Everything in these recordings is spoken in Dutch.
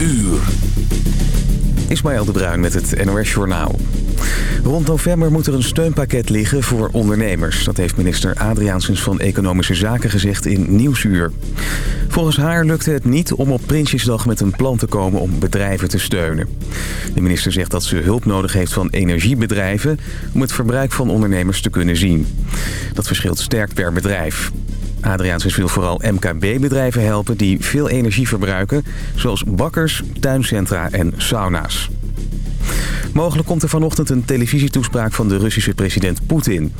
uur. Ismaël de Bruin met het NOS Journaal. Rond november moet er een steunpakket liggen voor ondernemers. Dat heeft minister Adriaansens van Economische Zaken gezegd in Nieuwsuur. Volgens haar lukte het niet om op Prinsjesdag met een plan te komen om bedrijven te steunen. De minister zegt dat ze hulp nodig heeft van energiebedrijven... om het verbruik van ondernemers te kunnen zien. Dat verschilt sterk per bedrijf. Adriaansens wil vooral MKB-bedrijven helpen die veel energie verbruiken... zoals bakkers, tuincentra en sauna's. Mogelijk komt er vanochtend een televisietoespraak van de Russische president Poetin.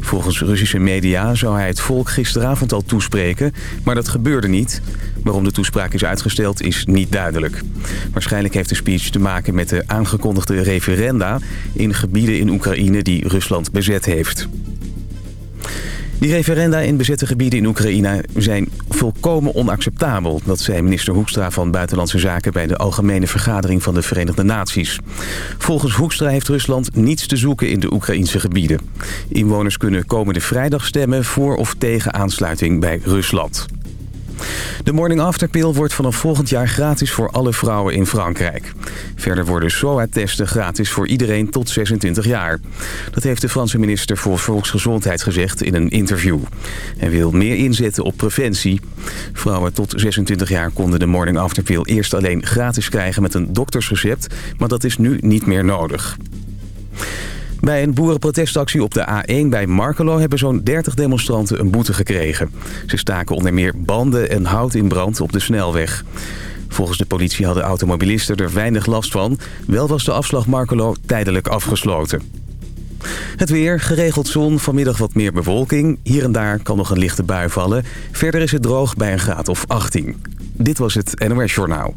Volgens Russische media zou hij het volk gisteravond al toespreken, maar dat gebeurde niet. Waarom de toespraak is uitgesteld is niet duidelijk. Waarschijnlijk heeft de speech te maken met de aangekondigde referenda... in gebieden in Oekraïne die Rusland bezet heeft. Die referenda in bezette gebieden in Oekraïne zijn volkomen onacceptabel. Dat zei minister Hoekstra van Buitenlandse Zaken bij de Algemene Vergadering van de Verenigde Naties. Volgens Hoekstra heeft Rusland niets te zoeken in de Oekraïnse gebieden. Inwoners kunnen komende vrijdag stemmen voor of tegen aansluiting bij Rusland. De Morning After Pill wordt vanaf volgend jaar gratis voor alle vrouwen in Frankrijk. Verder worden SOA-testen gratis voor iedereen tot 26 jaar. Dat heeft de Franse minister voor Volksgezondheid gezegd in een interview. Hij wil meer inzetten op preventie. Vrouwen tot 26 jaar konden de Morning After Pill eerst alleen gratis krijgen met een doktersrecept, maar dat is nu niet meer nodig. Bij een boerenprotestactie op de A1 bij Markelo hebben zo'n 30 demonstranten een boete gekregen. Ze staken onder meer banden en hout in brand op de snelweg. Volgens de politie hadden automobilisten er weinig last van. Wel was de afslag Markelo tijdelijk afgesloten. Het weer, geregeld zon, vanmiddag wat meer bewolking. Hier en daar kan nog een lichte bui vallen. Verder is het droog bij een graad of 18. Dit was het NOS Journaal.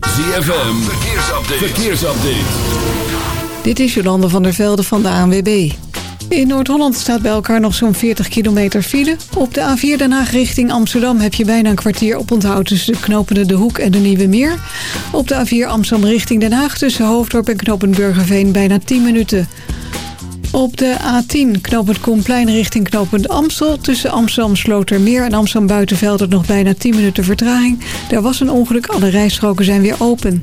ZFM, verkeersupdate. verkeersupdate. Dit is Jolande van der Velde van de ANWB. In Noord-Holland staat bij elkaar nog zo'n 40 kilometer file. Op de A4 Den Haag richting Amsterdam heb je bijna een kwartier op onthoud... tussen de knopende De Hoek en de Nieuwe Meer. Op de A4 Amsterdam richting Den Haag tussen Hoofddorp en knopend Burgerveen bijna 10 minuten. Op de A10 knopend Koenplein richting knopend Amstel... tussen Amsterdam Slotermeer en Amsterdam Buitenveld... nog bijna 10 minuten vertraging. Er was een ongeluk, alle rijstroken zijn weer open.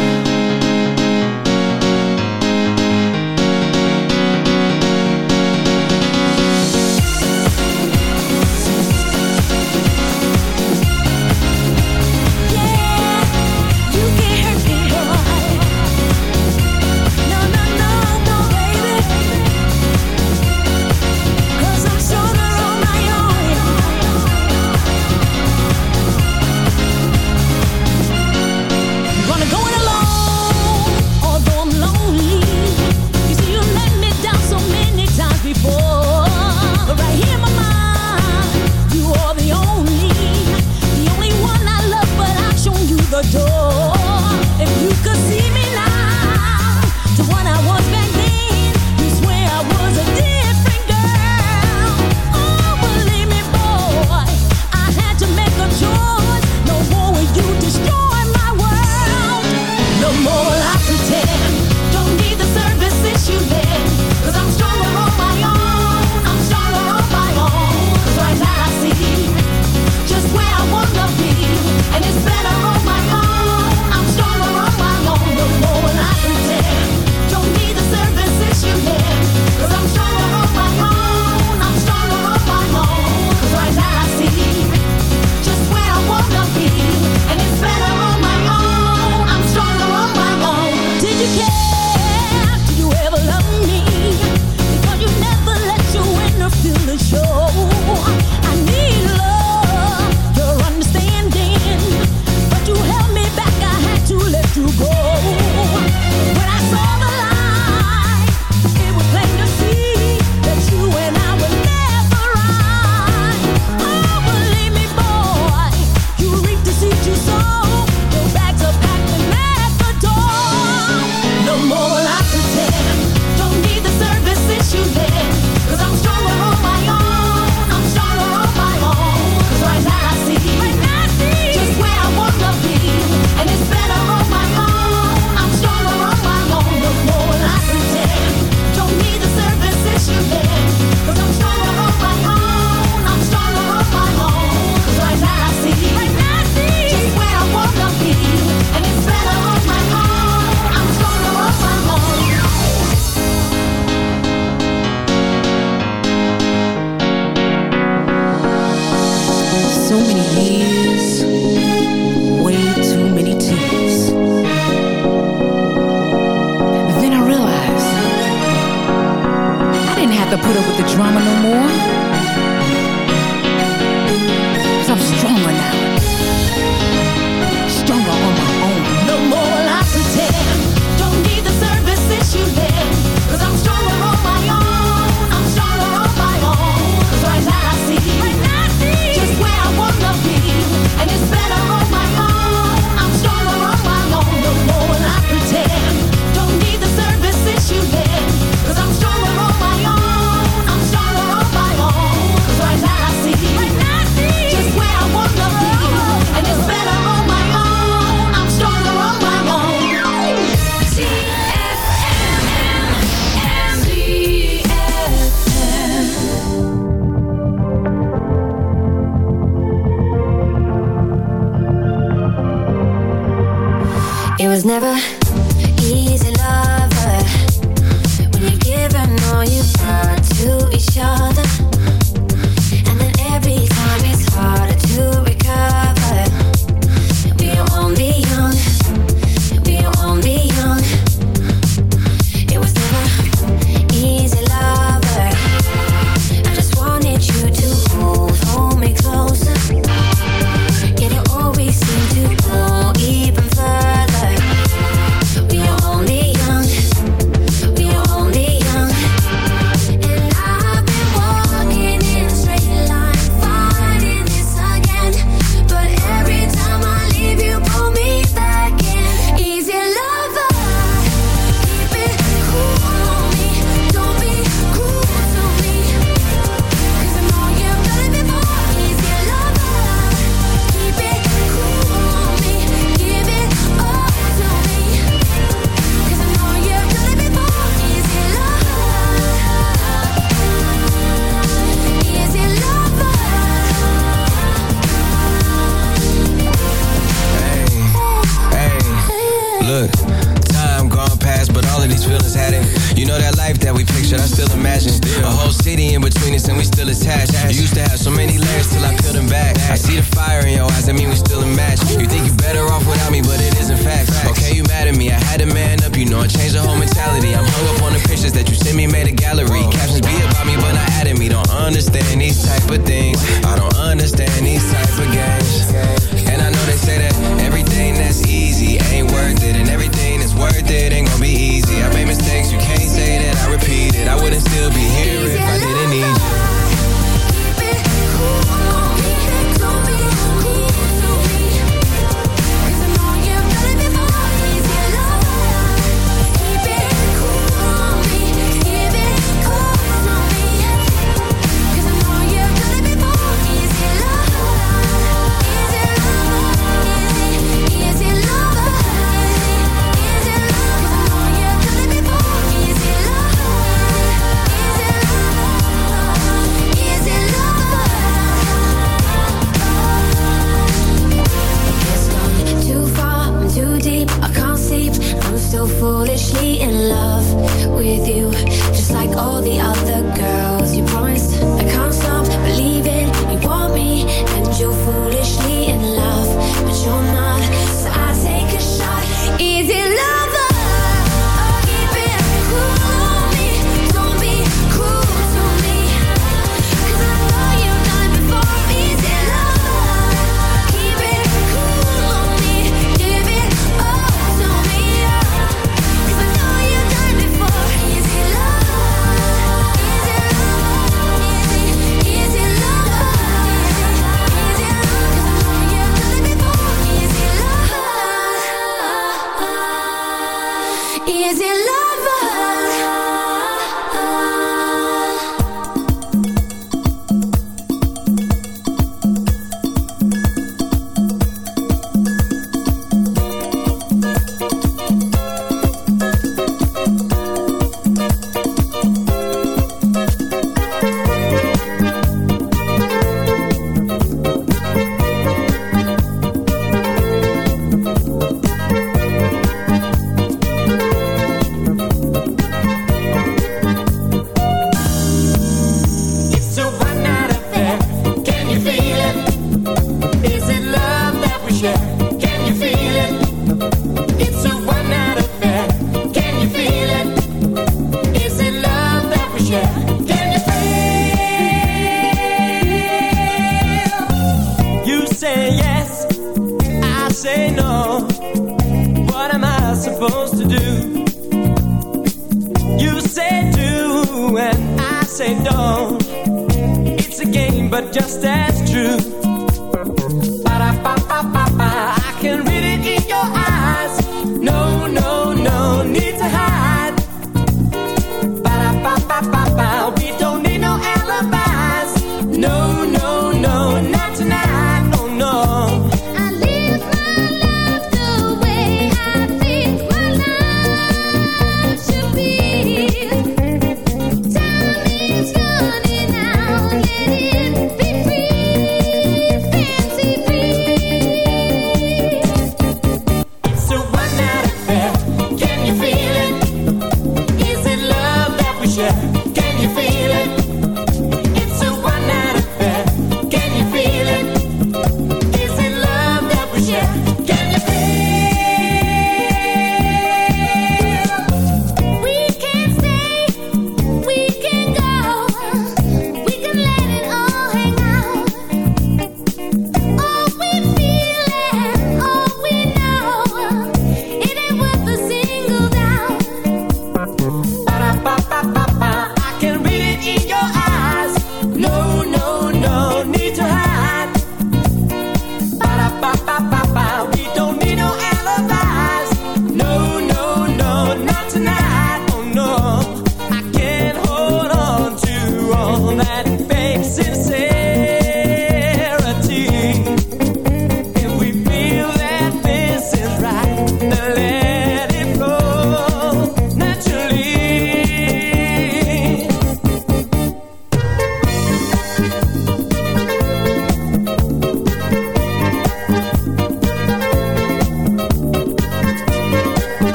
rather put up with the drama no more?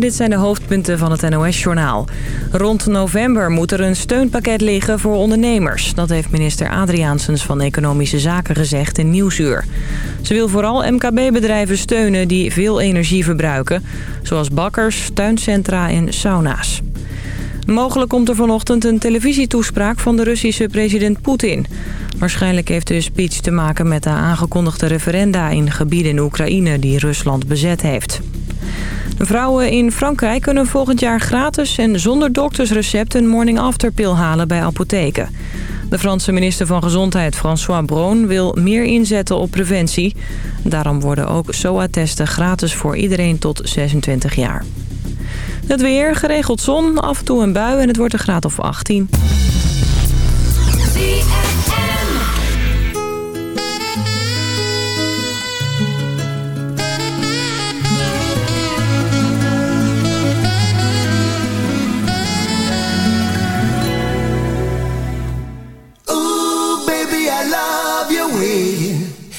dit zijn de hoofdpunten van het NOS-journaal. Rond november moet er een steunpakket liggen voor ondernemers. Dat heeft minister Adriaansens van Economische Zaken gezegd in Nieuwsuur. Ze wil vooral MKB-bedrijven steunen die veel energie verbruiken... zoals bakkers, tuincentra en sauna's. Mogelijk komt er vanochtend een televisietoespraak van de Russische president Poetin. Waarschijnlijk heeft de speech te maken met de aangekondigde referenda in gebieden in Oekraïne die Rusland bezet heeft. Vrouwen in Frankrijk kunnen volgend jaar gratis en zonder doktersrecept een morning after pil halen bij apotheken. De Franse minister van Gezondheid François Braun wil meer inzetten op preventie. Daarom worden ook SOA-testen gratis voor iedereen tot 26 jaar. Het weer, geregeld zon, af en toe een bui en het wordt een graad of 18.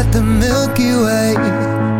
at the Milky Way.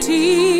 eternity.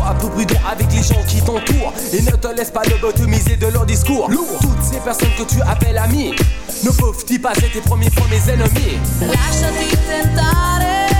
Sois un peu prudent avec les gens qui t'entourent et ne te laisse pas lobotomiser de leur discours. Lourd. Toutes ces personnes que tu appelles amis ne peuvent-ils pas être tes premiers fois mes ennemis? Lasciati tentare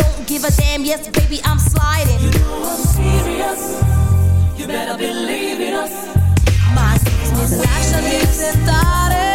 Give a damn, yes, baby, I'm sliding. You know I'm serious. You better believe in us. My business, Lasciati tentare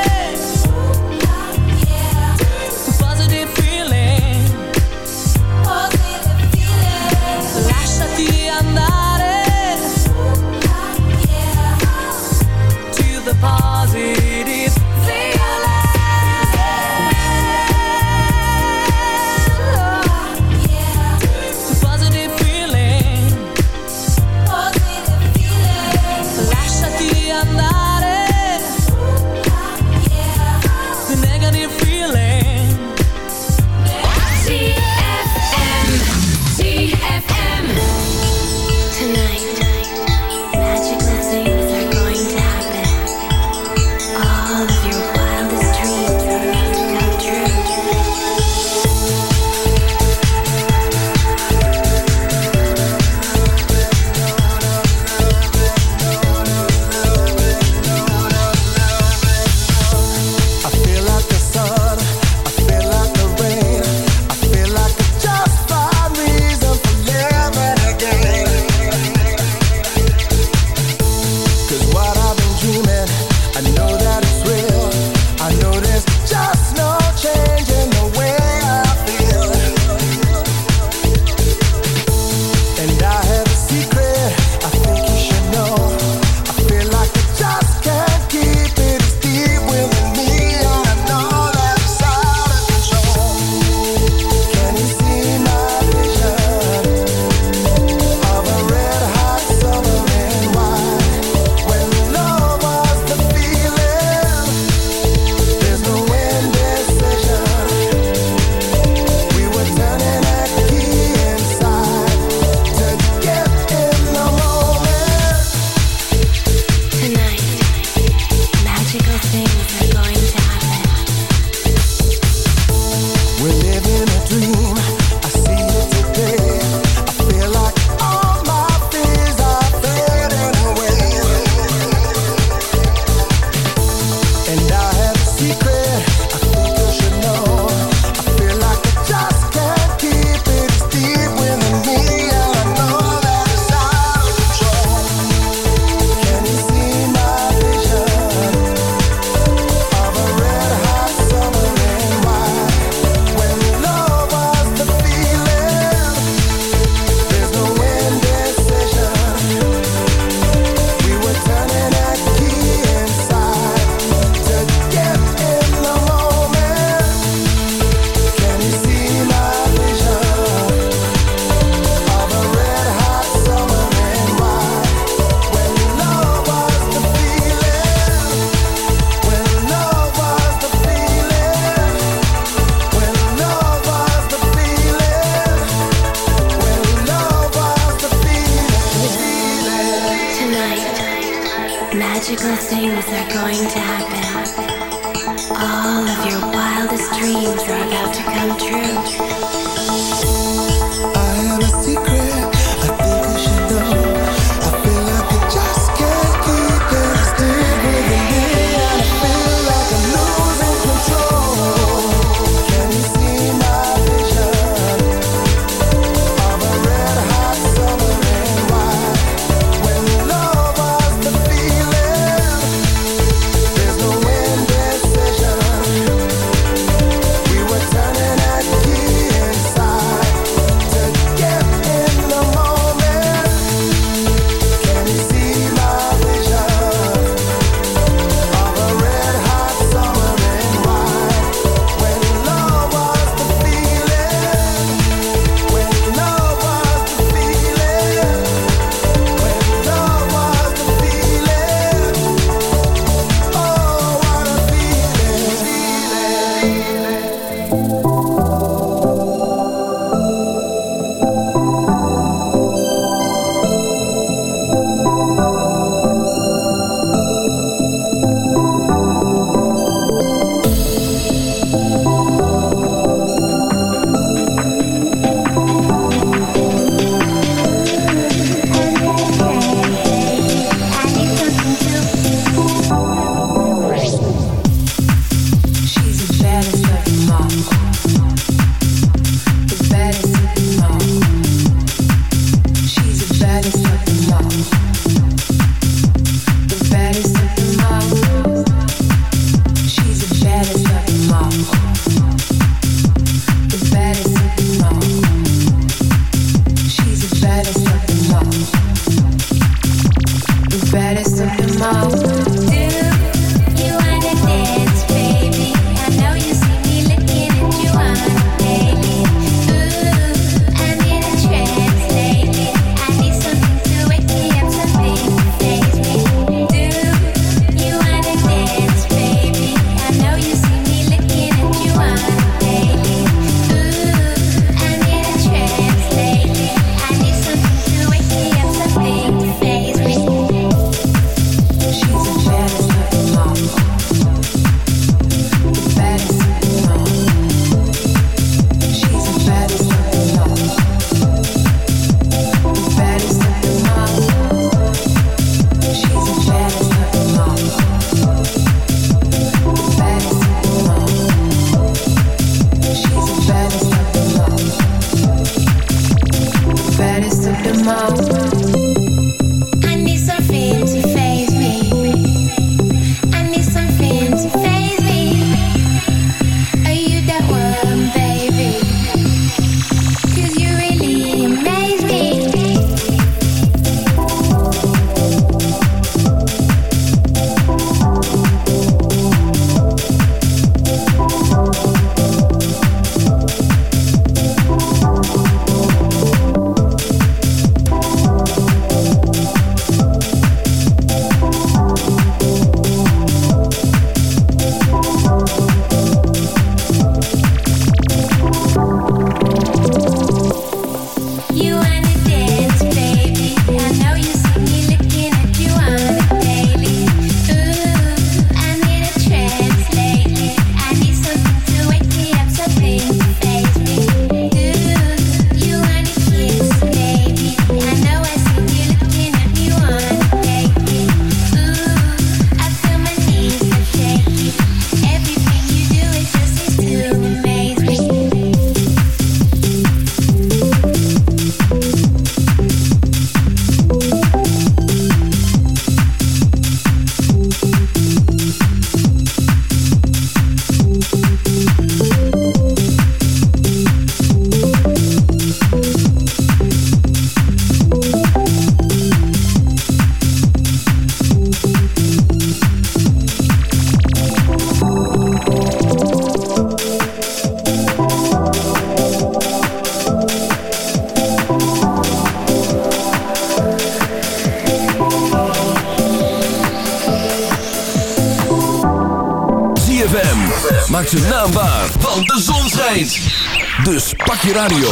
radio.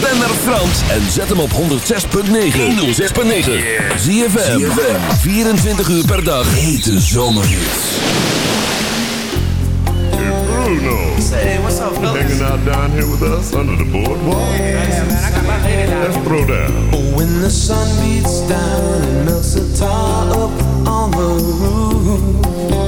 Ben naar Frans en zet hem op 106.9. 106.9. Zie 24 uur per dag. Hete zomerhits. Hey Bruno. Hey, what's up, You're Hanging out down here with us under the boardwalk. Yeah, man, I got my lady down. Let's throw down. Oh, when the sun beats down and melts the tar up on the roof.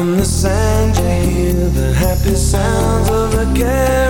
From the sand you hear the happy sounds of a garage.